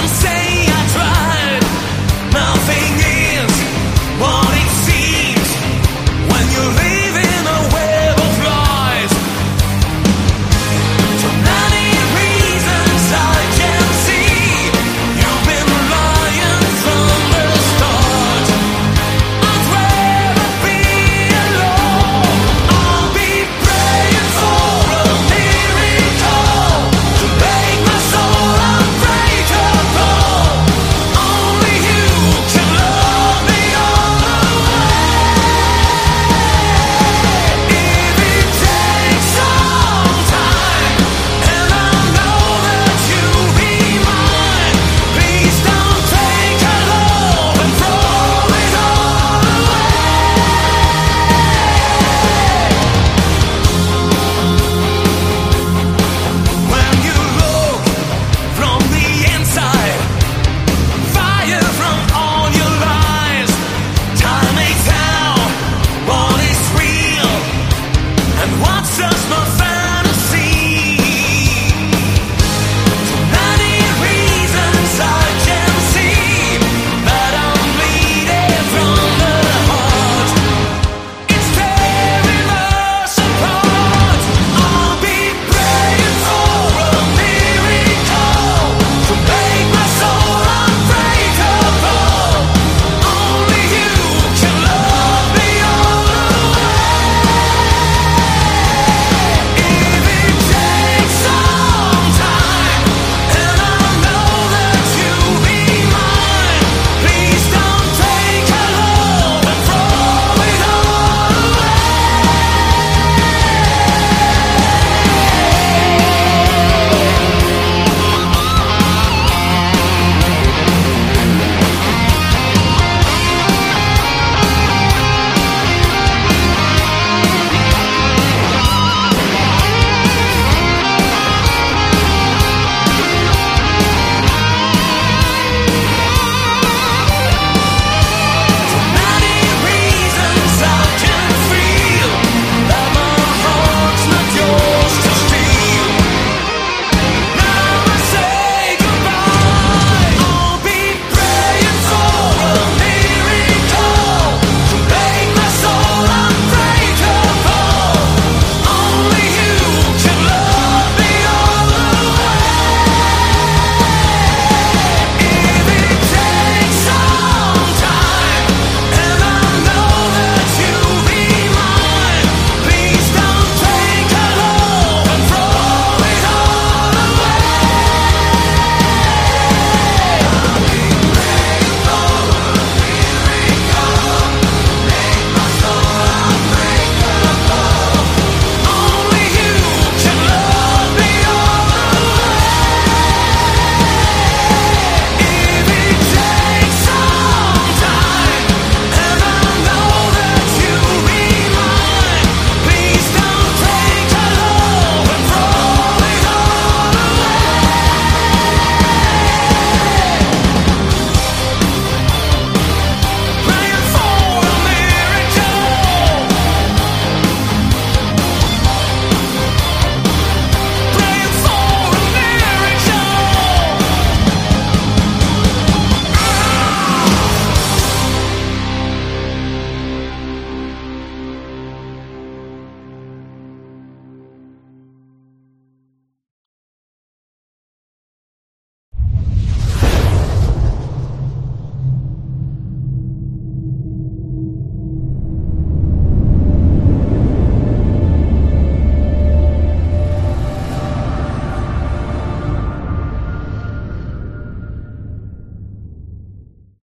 I'm saying?